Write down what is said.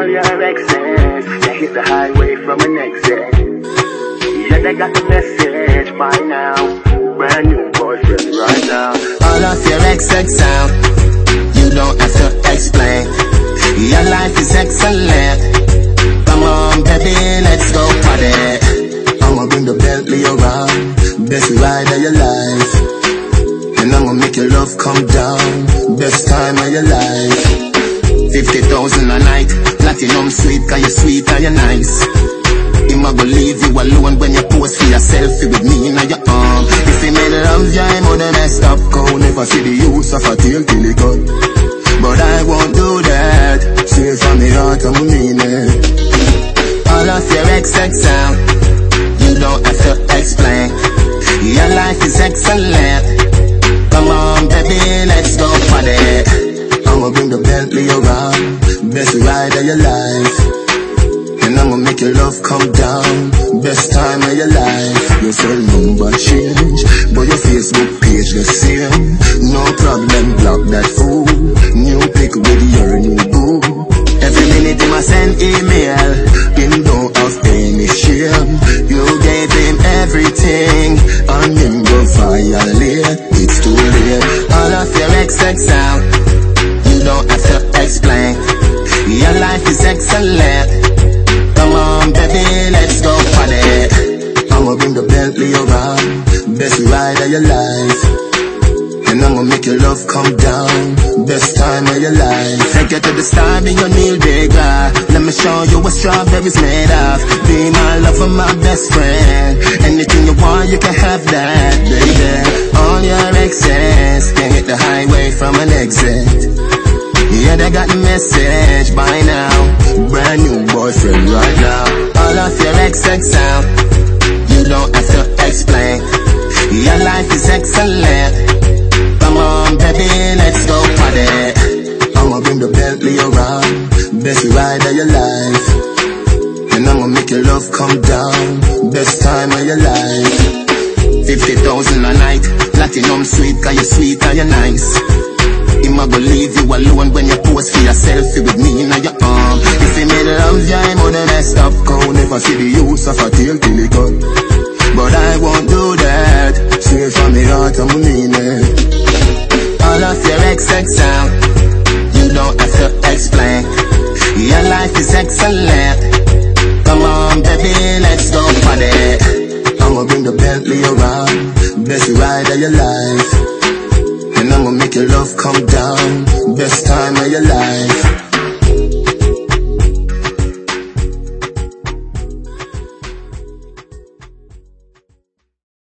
all your exes. Yeah, hit the highway from an exit. Yeah, they got the message by now. Brand new boyfriend right now. All of your exes out. You don't have to explain. Your life is excellent. Come on, baby, let's go party. I'ma bring the Bentley around. Best ride of your life. And I'ma make your love come down. Best time of your life. 50,000 a night. Platinum suite, cause you're sweet and you're nice. Him a go leave you alone when you post for your selfie with me in your arm. If he made love, yeah, him would messed up. Go never see the use of a tail till he cut. But I won't do that. Straight from the heart, I'm mean it. All of your exes out. You don't have to explain. Your life is excellent. Come on, baby, let's go party. I'ma bring the Bentley around. Best ride of your life. And I'ma make your love come down. Best time of your life. Your cell number change, but your Facebook page the same. No problem, block that fool. New pic with your new boo. Every minute him a send email. Him don't have any shame. You gave him everything, and him go violate. It's too late. All of your exes out. Excellent. Come on, baby, let's go party. I'ma bring the Bentley around. Best ride of your life. And I'ma make your love come down. Best time of your life. Take you to the star, be your Neil Digger. Let me show you what strawberries made of. Be my lover, my best friend. Anything you want, you can have that, baby. All your exes can hit the highway from an exit. Yeah, they got the message by now. Brand new boyfriend right now. All of your exes out. You don't have to explain. Your life is excellent. Come on, baby, let's go party. I'ma bring the Bentley around. Best ride of your life. And I'ma make your love come down. Best time of your life. 50,000 a night. Platinum suite, cause you're sweet and you're nice. Him a go leave you alone when you post for your selfie with me in your arm. He made love, yeah, him would messed up. Go never see the use of a tail till he cut. But I won't do that. Straight from the heart, I'm mean it. All of your exes out. You don't have to explain. Your life is excellent. Come on, baby, let's go party. I'ma bring the Bentley around. Best ride of your life. And I'ma make your love come down. Best time of your life.